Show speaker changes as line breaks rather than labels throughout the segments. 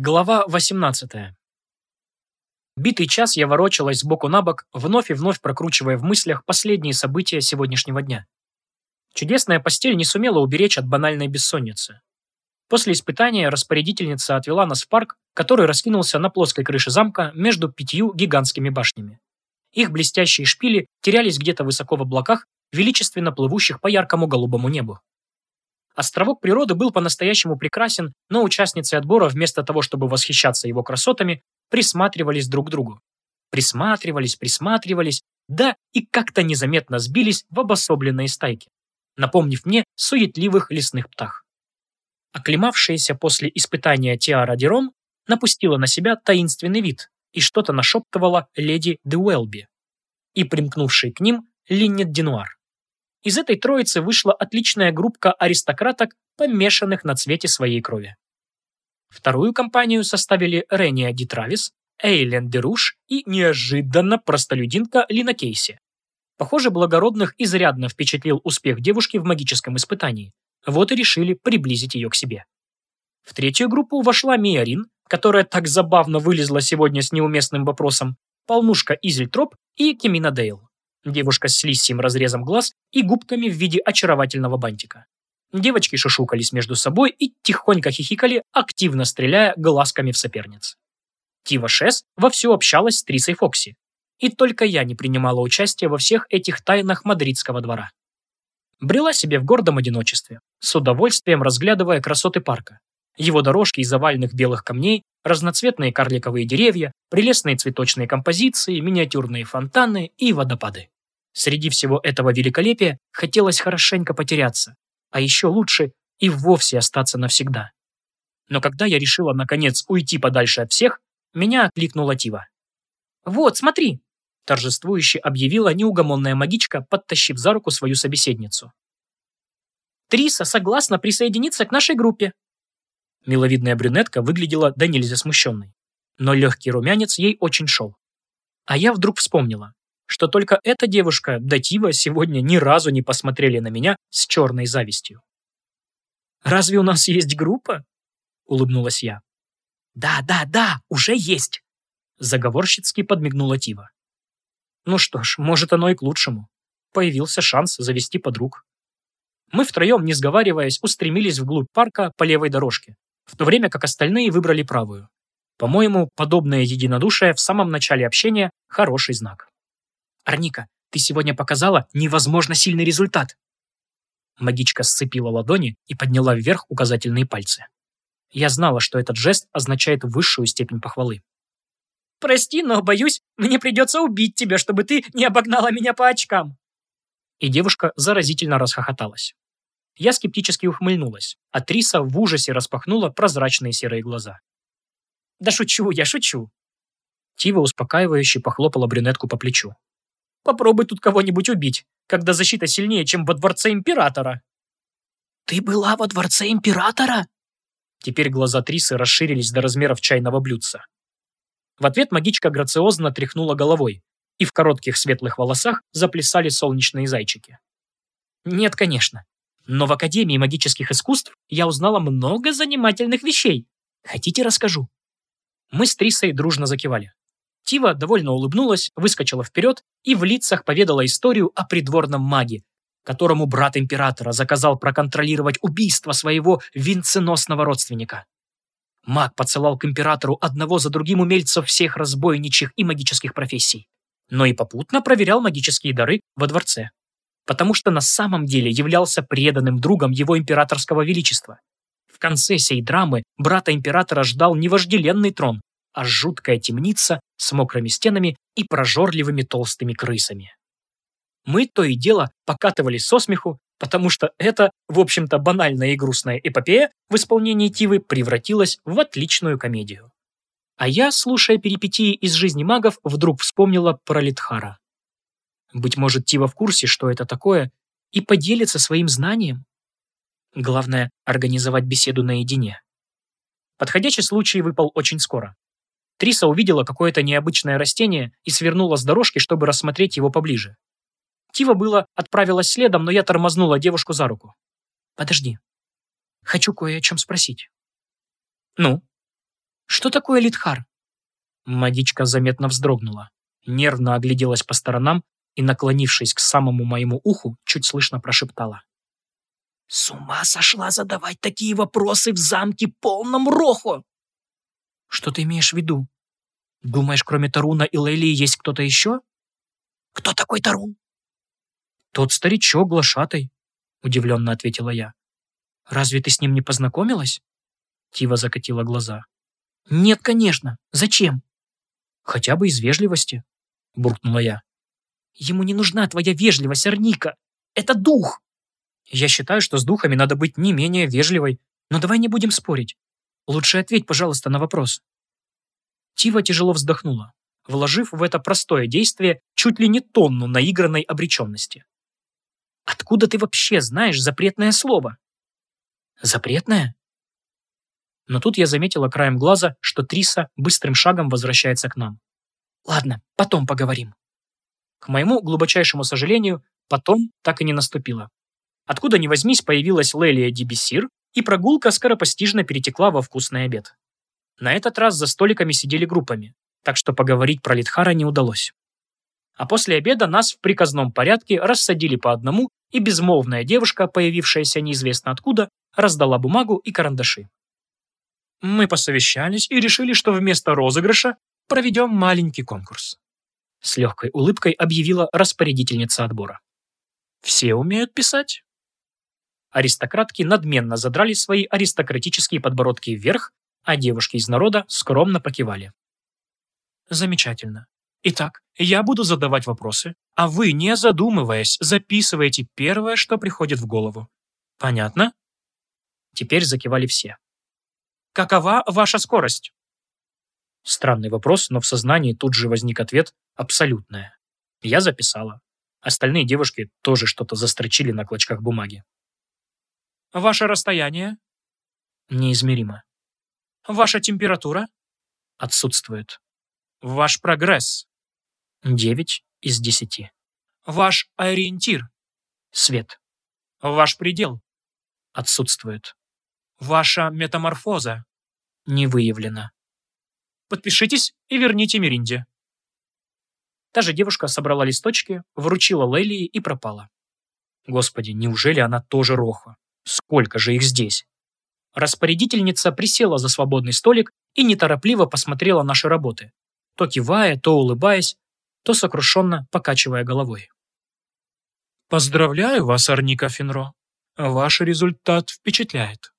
Глава 18. Битый час я ворочалась сбоку на бок, вновь и вновь прокручивая в мыслях последние события сегодняшнего дня. Чудесная постель не сумела уберечь от банальной бессонницы. После испытания распорядительница отвела нас в парк, который раскинулся на плоской крыше замка между пятью гигантскими башнями. Их блестящие шпили терялись где-то высоко в облаках, величественно плывущих по яркому голубому небу. Островок природы был по-настоящему прекрасен, но участницы отбора вместо того, чтобы восхищаться его красотами, присматривались друг к другу. Присматривались, присматривались, да и как-то незаметно сбились в обособленные стайки, напомнив мне суетливых лесных птах. Оклемавшаяся после испытания Тиара Дером напустила на себя таинственный вид и что-то нашептывала леди Дуэлби и примкнувший к ним Линнет Динуар. Из этой троицы вышла отличная группка аристократок, помешанных на цвете своей крови. Вторую компанию составили Рения Дитравис, Эйлен Деруш и неожиданно простолюдинка Лина Кейси. Похоже, благородных изрядно впечатлил успех девушки в магическом испытании. Вот и решили приблизить ее к себе. В третью группу вошла Миарин, которая так забавно вылезла сегодня с неуместным вопросом, полнушка Изельтроп и Кемина Дейл. Девушка с лисьим разрезом глаз и губками в виде очаровательного бантика. Девочки шушукались между собой и тихонько хихикали, активно стреляя глазками в соперниц. Тива Шес вовсю общалась с Трисой Фокси. И только я не принимала участия во всех этих тайнах мадридского двора. Брела себе в гордом одиночестве, с удовольствием разглядывая красоты парка. Его дорожки из овальных белых камней, разноцветные карликовые деревья, прелестные цветочные композиции, миниатюрные фонтаны и водопады. Среди всего этого великолепия хотелось хорошенько потеряться, а еще лучше и вовсе остаться навсегда. Но когда я решила, наконец, уйти подальше от всех, меня окликнула Тива. «Вот, смотри!» – торжествующе объявила неугомонная магичка, подтащив за руку свою собеседницу. «Триса согласна присоединиться к нашей группе. Миловидная брюнетка выглядела до нельзя смущенной. Но легкий румянец ей очень шел. А я вдруг вспомнила, что только эта девушка до Тива сегодня ни разу не посмотрели на меня с черной завистью. «Разве у нас есть группа?» — улыбнулась я. «Да, да, да, уже есть!» Заговорщицки подмигнула Тива. Ну что ж, может оно и к лучшему. Появился шанс завести подруг. Мы втроем, не сговариваясь, устремились вглубь парка по левой дорожке, в то время как остальные выбрали правую. По-моему, подобное единодушие в самом начале общения – хороший знак. «Арника, ты сегодня показала невозможно сильный результат!» Магичка сцепила ладони и подняла вверх указательные пальцы. Я знала, что этот жест означает высшую степень похвалы. «Прости, но, боюсь, мне придется убить тебя, чтобы ты не обогнала меня по очкам!» И девушка заразительно расхохоталась. Я скептически ухмыльнулась, а Триса в ужасе распахнула прозрачные серые глаза. «Да шучу, я шучу!» Тива успокаивающе похлопала брюнетку по плечу. «Попробуй тут кого-нибудь убить, когда защита сильнее, чем во дворце императора!»
«Ты была во дворце императора?»
Теперь глаза Трисы расширились до размеров чайного блюдца. В ответ магичка грациозно тряхнула головой, и в коротких светлых волосах заплясали солнечные зайчики. «Нет, конечно. Но в Академии магических искусств я узнала много занимательных вещей. Хотите, расскажу?» Мы с Трисой дружно закивали. Тива довольно улыбнулась, выскочила вперед и в лицах поведала историю о придворном маге, которому брат императора заказал проконтролировать убийство своего венценосного родственника. Маг подсылал к императору одного за другим умельцев всех разбойничьих и магических профессий, но и попутно проверял магические дары во дворце потому что на самом деле являлся преданным другом его императорского величества. В конце сей драмы брата императора ждал не вожделенный трон, а жуткая темница с мокрыми стенами и прожорливыми толстыми крысами. Мы то и дело покатывались со смеху, потому что эта, в общем-то, банальная и грустная эпопея в исполнении Тивы превратилась в отличную комедию. А я, слушая перипетии из жизни магов, вдруг вспомнила про Литхара. Быть может, Тива в курсе, что это такое, и поделится своим знанием. Главное – организовать беседу наедине. Подходящий случай выпал очень скоро. Триса увидела какое-то необычное растение и свернула с дорожки, чтобы рассмотреть его поближе. Тива было отправилась следом, но я тормознула девушку за руку. «Подожди. Хочу кое о чем спросить». «Ну?»
Что такое Литхар?
Магичка заметно вздрогнула, нервно огляделась по сторонам и, наклонившись к самому моему уху, чуть слышно прошептала.
«С ума сошла задавать такие вопросы в замке полном роху!»
«Что ты имеешь в виду? Думаешь, кроме Таруна и Лейлии есть кто-то еще?»
«Кто такой Тарун?»
«Тот старичок глашатай», — удивленно ответила я. «Разве ты с ним не познакомилась?» Тива закатила глаза.
«Нет, конечно. Зачем?»
«Хотя бы из вежливости», — буркнула я.
«Ему не нужна твоя вежливость, Арника. Это дух!»
«Я считаю, что с духами надо быть не менее вежливой, но давай не будем спорить. Лучше ответь, пожалуйста, на вопрос». Тива тяжело вздохнула, вложив в это простое действие чуть ли не тонну наигранной обреченности. «Откуда ты вообще знаешь запретное слово?» «Запретное?» Но тут я заметила краем глаза, что Триса быстрым шагом возвращается к нам.
«Ладно, потом поговорим».
К моему глубочайшему сожалению, потом так и не наступило. Откуда ни возьмись, появилась Лелия Дебесир, и прогулка скоропостижно перетекла во вкусный обед. На этот раз за столиками сидели группами, так что поговорить про Литхара не удалось. А после обеда нас в приказном порядке рассадили по одному, и безмолвная девушка, появившаяся неизвестно откуда, раздала бумагу и карандаши. Мы посовещались и решили, что вместо розыгрыша проведем маленький конкурс. С легкой улыбкой объявила распорядительница отбора. Все умеют писать? Аристократки надменно задрали свои аристократические подбородки вверх, а девушки из народа скромно покивали. Замечательно. Итак, я буду задавать вопросы, а вы, не задумываясь, записываете первое, что приходит в голову. Понятно? Теперь закивали все. Какова ваша скорость? Странный вопрос, но в сознании тут же возник ответ «абсолютная». Я записала. Остальные девушки тоже что-то застрочили на клочках бумаги. Ваше расстояние? Неизмеримо. Ваша температура? Отсутствует. Ваш прогресс? Девять из десяти. Ваш ориентир? Свет. Ваш предел? Отсутствует. Ваша метаморфоза? Не выявлена. Подпишитесь и верните Меринде. Та же девушка собрала листочки, вручила Лелии и пропала. Господи, неужели она тоже роха? Сколько же их здесь? Распорядительница присела за свободный столик и неторопливо посмотрела наши работы, то кивая, то улыбаясь, то сокрушенно покачивая головой. «Поздравляю вас, Арника Финро. Ваш результат впечатляет.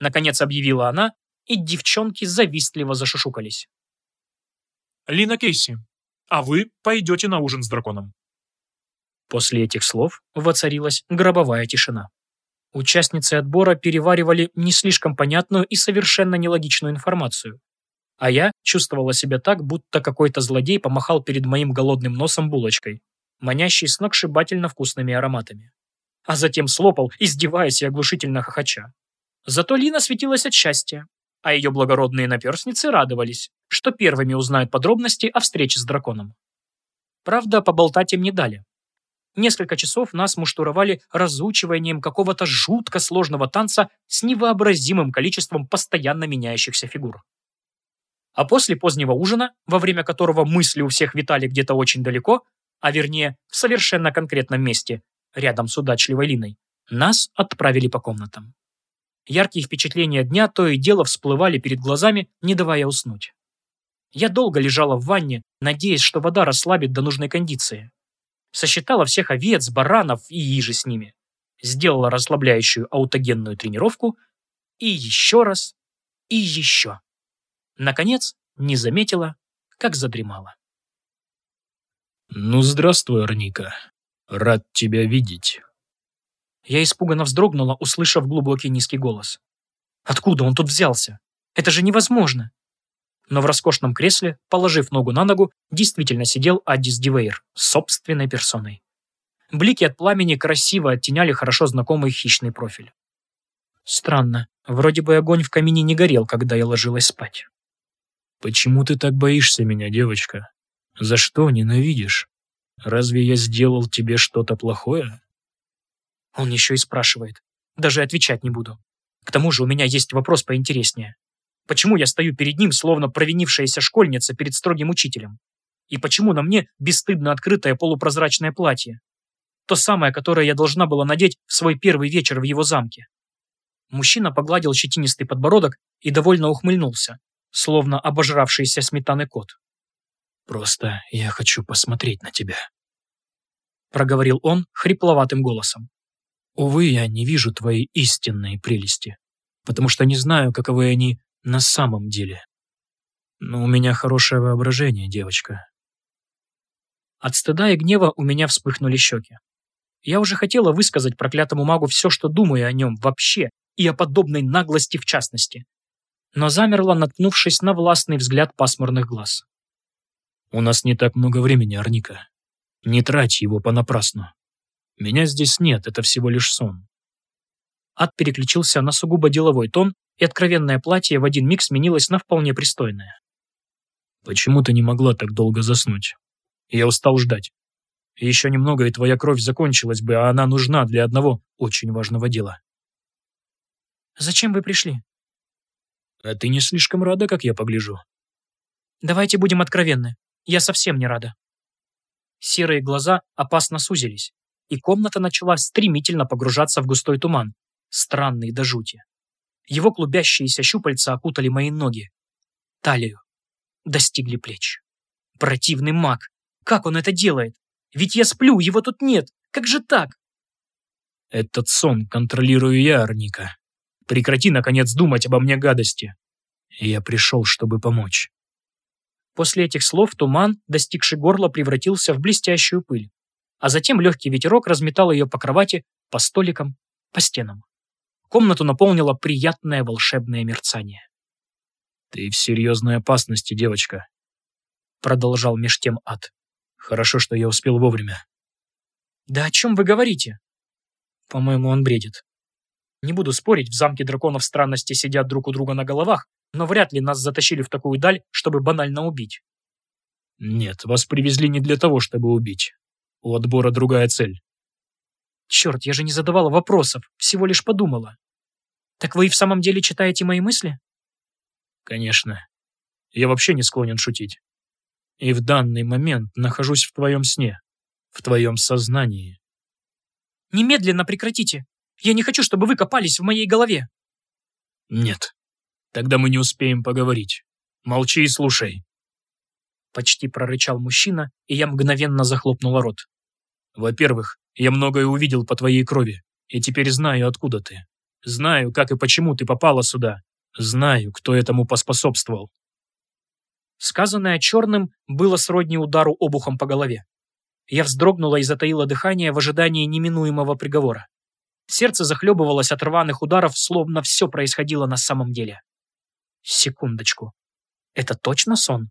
Наконец объявила она, и девчонки завистливо зашушукались. «Лина Кейси, а вы пойдете на ужин с драконом». После этих слов воцарилась гробовая тишина. Участницы отбора переваривали не слишком понятную и совершенно нелогичную информацию. А я чувствовала себя так, будто какой-то злодей помахал перед моим голодным носом булочкой, манящей сногсшибательно вкусными ароматами. А затем слопал, издеваясь и оглушительно хохоча. Зато Лина светилась от счастья, а ее благородные наперсницы радовались, что первыми узнают подробности о встрече с драконом. Правда, поболтать им не дали. Несколько часов нас муштуровали разучиванием какого-то жутко сложного танца с невообразимым количеством постоянно меняющихся фигур. А после позднего ужина, во время которого мысли у всех витали где-то очень далеко, а вернее в совершенно конкретном месте, рядом с удачливой Линой, нас отправили по комнатам. Яркие впечатления дня то и дело всплывали перед глазами, не давая уснуть. Я долго лежала в ванне, надеясь, что вода расслабит до нужной кондиции. Сосчитала всех овец, баранов и ежи с ними. Сделала расслабляющую аутогенную тренировку и еще раз, и еще. Наконец, не заметила, как задремала.
«Ну, здравствуй, Арника. Рад тебя видеть».
Я испуганно вздрогнула, услышав глубокий низкий голос. Откуда он тут взялся? Это же невозможно. Но в роскошном кресле, положив ногу на ногу, действительно сидел Аддис Дивейр собственной персоной. Блики от пламени красиво оттеняли хорошо знакомый хищный профиль. Странно, вроде бы огонь в камине не горел, когда я ложилась спать.
«Почему ты так боишься меня, девочка? За что ненавидишь? Разве я сделал тебе что-то плохое?»
Он еще и спрашивает. Даже отвечать не буду. К тому же у меня есть вопрос поинтереснее. Почему я стою перед ним, словно провинившаяся школьница перед строгим учителем? И почему на мне бесстыдно открытое полупрозрачное платье? То самое, которое я должна была надеть в свой первый вечер в его замке. Мужчина погладил щетинистый подбородок и довольно ухмыльнулся, словно обожравшийся сметаны кот.
«Просто я хочу посмотреть на тебя», —
проговорил он хрипловатым голосом.
«Увы, я не вижу твоей истинной прелести, потому что не знаю, каковы они на самом деле. Но у меня хорошее воображение, девочка».
От стыда и гнева у меня вспыхнули щеки. Я уже хотела высказать проклятому магу все, что думаю о нем вообще, и о подобной наглости в частности. Но замерла, наткнувшись на властный взгляд пасмурных глаз.
«У нас не так много времени, Арника. Не трать его понапрасну. Меня здесь нет, это всего лишь сон».
Ад переключился на сугубо деловой тон, и откровенное платье в один миг сменилось на вполне пристойное.
«Почему ты не могла так долго заснуть? Я устал ждать. Еще немного, и твоя кровь закончилась бы, а она нужна для одного очень важного дела.
Зачем вы пришли?
А ты не слишком рада, как я погляжу.
Давайте будем откровенны. Я совсем не рада. Серые глаза опасно сузились, и комната начала стремительно погружаться в густой туман, странный до жути. Его клубящиеся щупальца окутали мои ноги. Талию. Достигли плеч. Противный маг. Как он это делает? Ведь я сплю, его тут нет. Как же так?
Этот сон контролирую я, Арника. Прекрати, наконец, думать обо мне гадости. Я пришел, чтобы помочь».
После этих слов туман, достигший горла, превратился в блестящую пыль. А затем легкий ветерок разметал ее по кровати, по столикам, по стенам. Комнату наполнило приятное волшебное мерцание.
«Ты в серьезной опасности, девочка», — продолжал меж тем ад. «Хорошо, что я успел вовремя».
«Да о чем вы говорите?» «По-моему, он бредит. Не буду спорить, в замке драконов странности сидят друг у друга на головах, но вряд ли нас затащили в такую даль, чтобы банально убить.
Нет, вас привезли не для того, чтобы убить. У отбора другая цель.
Черт, я же не задавала вопросов, всего лишь подумала. Так вы и в самом деле читаете мои мысли?
Конечно. Я вообще не склонен шутить. И в данный момент нахожусь в твоем сне, в твоем сознании.
Немедленно прекратите. Я не хочу, чтобы вы копались в моей голове.
Нет. Тогда мы не успеем поговорить. Молчи и слушай.
Почти прорычал мужчина, и я мгновенно захлопнула рот.
Во-первых, я многое увидел по твоей крови, и теперь знаю, откуда ты. Знаю, как и почему ты попала сюда. Знаю, кто этому поспособствовал.
Сказанное черным было сродни удару обухом по голове. Я вздрогнула и затаила дыхание в ожидании неминуемого приговора. Сердце захлебывалось от рваных ударов, словно все происходило на самом деле. Секундочку. Это точно сон?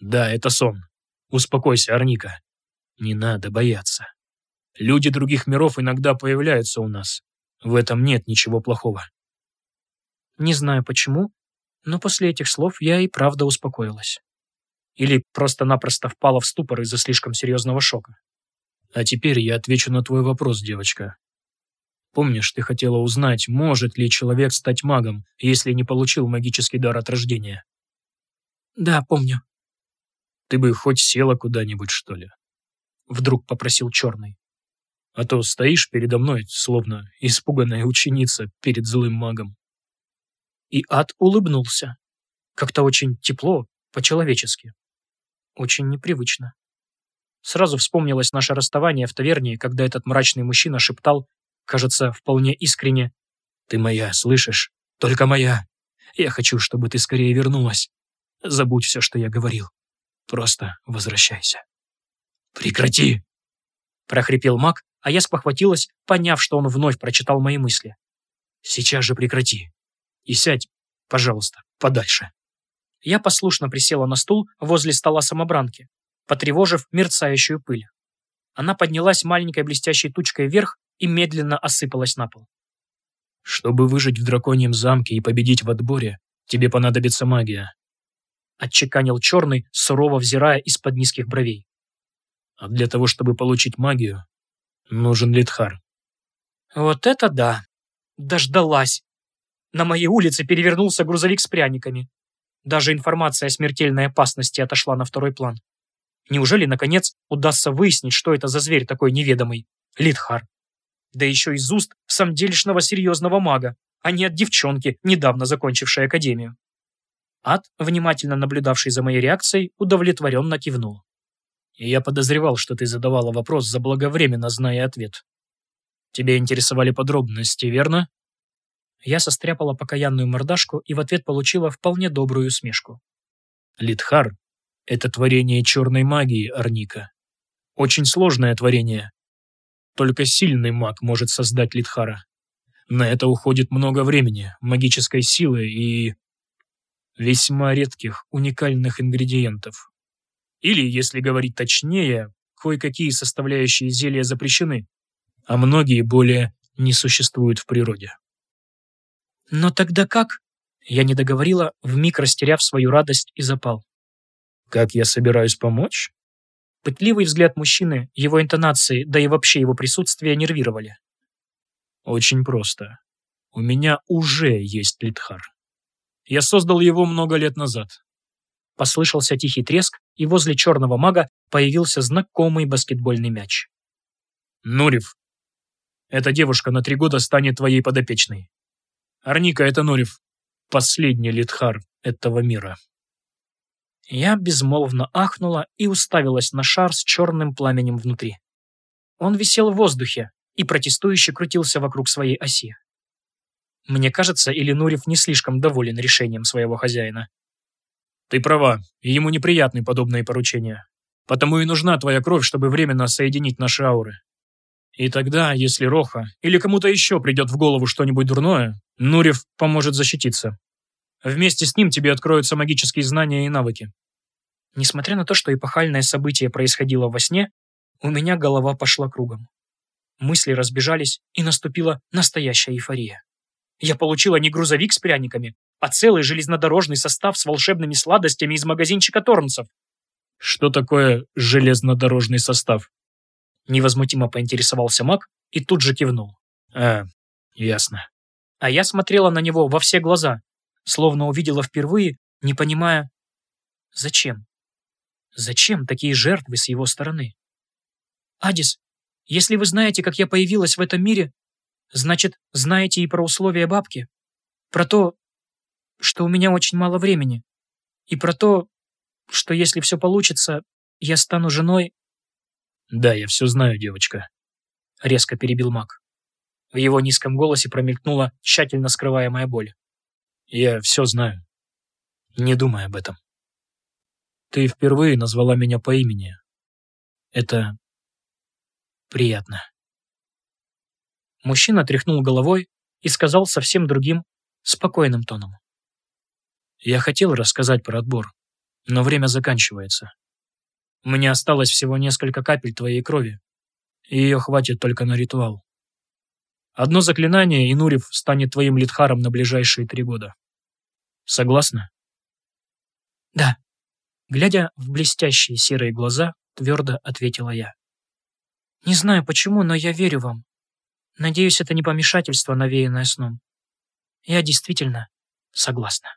Да, это сон. Успокойся, Арника. Не надо бояться. Люди других миров иногда появляются у нас. В этом нет ничего плохого.
Не знаю почему, но после этих слов я и правда успокоилась. Или просто-напросто впала в ступор из-за слишком серьезного шока.
А теперь я отвечу на твой вопрос, девочка. Помнишь, ты хотела узнать, может ли человек стать магом, если не получил магический дар от рождения?
Да, помню.
Ты бы хоть села куда-нибудь, что ли? Вдруг попросил Черный. А то стоишь передо мной, словно испуганная ученица перед злым магом.
И ад улыбнулся. Как-то очень тепло, по-человечески. Очень непривычно. Сразу вспомнилось наше расставание в таверне, когда этот мрачный мужчина шептал кажется, вполне искренне. «Ты моя, слышишь? Только моя. Я хочу, чтобы ты скорее вернулась. Забудь все, что я говорил. Просто возвращайся». «Прекрати!» прохрипел маг, а я спохватилась, поняв, что он вновь прочитал мои мысли. «Сейчас же прекрати. И сядь, пожалуйста, подальше». Я послушно присела на стул возле стола самобранки, потревожив мерцающую пыль. Она поднялась маленькой блестящей тучкой вверх и медленно осыпалась на пол.
«Чтобы выжить в драконьем замке и победить в отборе, тебе понадобится магия»,
отчеканил черный, сурово взирая из-под низких бровей.
«А для того, чтобы получить магию, нужен Литхар».
«Вот это да! Дождалась!» на моей улице перевернулся грузовик с пряниками. Даже информация о смертельной опасности отошла на второй план. Неужели, наконец, удастся выяснить, что это за зверь такой неведомый? Литхар. Да еще из уст самделишного серьезного мага, а не от девчонки, недавно закончившей академию. Ад, внимательно наблюдавший за моей реакцией, удовлетворенно кивнул.
Я подозревал, что ты задавала вопрос, заблаговременно зная ответ. Тебя интересовали подробности, верно?
Я состряпала покаянную мордашку и в ответ получила вполне добрую усмешку.
Литхар — это творение черной магии, Арника. Очень сложное творение. Только сильный маг может создать Литхара. На это уходит много времени, магической силы и... весьма редких, уникальных ингредиентов. Или, если говорить точнее, кое-какие составляющие зелья запрещены, а многие более не существуют в природе.
Но тогда как? Я не договорила, вмиг растеряв свою радость и запал.
Как я собираюсь помочь?
Пытливый взгляд мужчины, его интонации, да и вообще его присутствие нервировали.
Очень просто. У меня уже есть Литхар. Я создал его много лет назад.
Послышался тихий треск, и возле черного мага появился знакомый баскетбольный мяч.
Нурев. Эта девушка на три года станет твоей подопечной. Арника — это Нурев. Последний Литхар этого мира.
Я безмолвно ахнула и уставилась на шар с черным пламенем внутри. Он висел в воздухе и протестующе крутился вокруг своей оси. Мне кажется, или Нурев не слишком доволен решением своего хозяина.
Ты права, ему неприятны подобные поручения. Потому и нужна твоя кровь, чтобы временно соединить наши ауры. И тогда, если Роха или кому-то еще придет в голову что-нибудь дурное, Нурев поможет защититься. Вместе с ним тебе откроются магические знания и навыки.
Несмотря на то, что эпохальное событие происходило во сне, у меня голова пошла кругом. Мысли разбежались, и наступила настоящая эйфория. Я получила не грузовик с пряниками, а целый железнодорожный состав с волшебными сладостями из магазинчика Торнцев.
Что такое железнодорожный состав?
Невозмутимо поинтересовался маг и тут же кивнул.
А, ясно.
А я смотрела на него во все глаза, словно увидела впервые, не понимая, зачем. Зачем такие жертвы с его стороны? Адис, если вы знаете, как я появилась в этом мире, значит, знаете и про условия бабки. Про то, что у меня очень мало времени. И про то, что если все получится, я стану женой
«Да, я все знаю, девочка», — резко перебил маг.
В его низком голосе промелькнула тщательно скрываемая боль.
«Я все знаю. Не думай об этом. Ты впервые назвала меня по имени. Это приятно».
Мужчина тряхнул головой и сказал совсем другим, спокойным тоном.
«Я хотел рассказать про отбор, но время заканчивается. Меня осталось всего несколько капель твоей крови, и ее хватит только на ритуал. Одно заклинание, и Нурев станет твоим литхаром на ближайшие три года. Согласна?
Да. Глядя в блестящие серые глаза, твердо ответила я. Не знаю почему, но я верю вам. Надеюсь, это не помешательство, навеянное сном. Я действительно согласна.